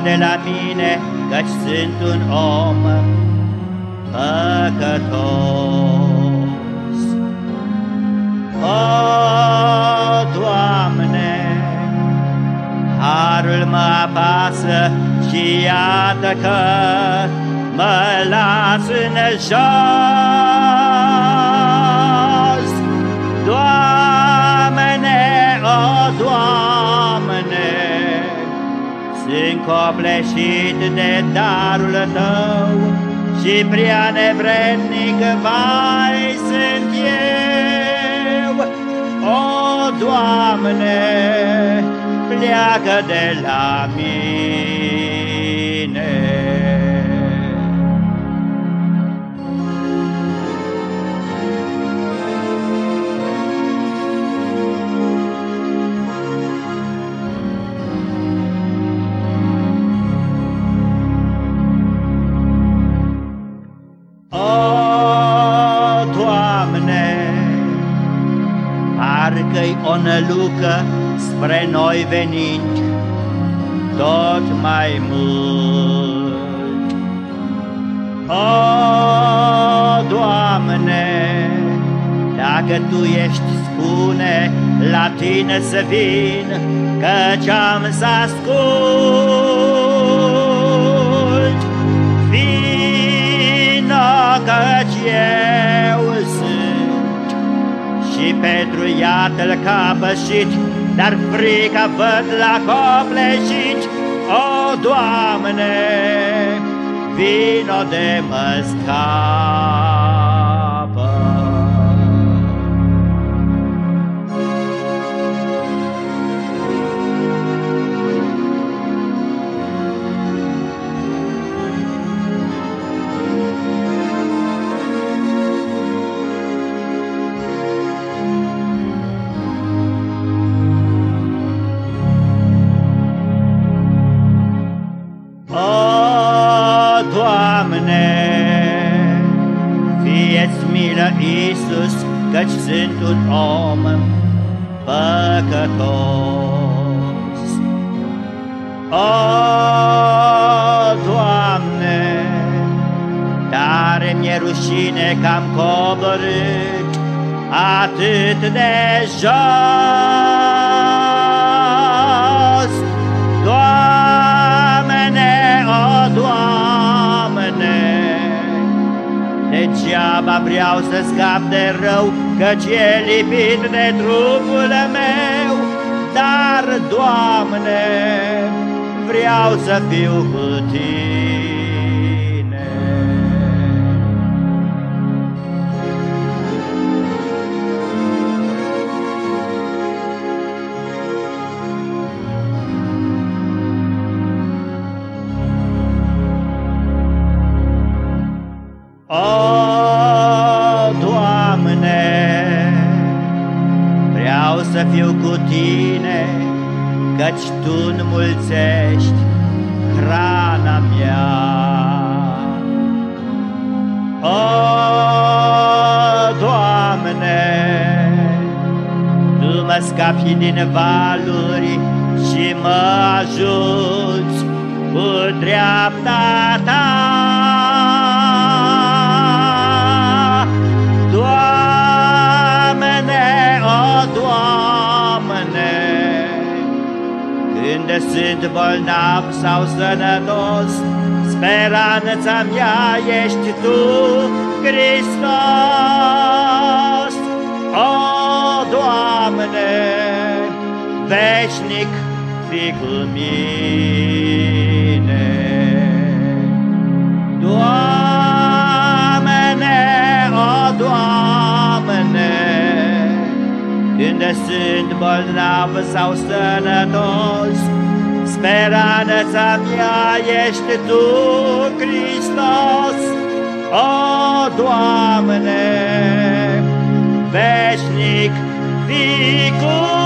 pleacă de la mine, căci sunt un om păcătos. O, Doamne, harul mă apasă și iată că mă las în jos. Doamne, sunt copleșit de darul Tău și prea nevrednic, vai, sunt eu. O, Doamne, pleacă de la mine. Parcă-i o nălucă spre noi venind tot mai mult. O, Doamne, dacă Tu ești, spune, la Tine să vin, căci am să ascult. Pentru iată-l capășit, dar frica văd la copleșit, O, Doamne, vino de mă Iisus, căci sunt un om păcătos. O, Doamne, tare mi-e rușine că am coborât atât de jos. Degeaba vreau să scap de rău, Căci e lipit de trupul meu, Dar, Doamne, vreau să fiu cu Tine. Să fiu cu tine, Căci tu înmulțești hrana mea. O, Doamne, Tu mă scapi din valuri și mă ajuți cu dreapta Ta. Sunt bolnav sau sănătos, Speranța mea ești Tu, Hristos. O, Doamne, veșnic fi cu mine. Doamne, o, Doamne, când sunt bolnav sau sănătos, Speranța mea ești Tu, Hristos, O, Doamne, veșnic fii cu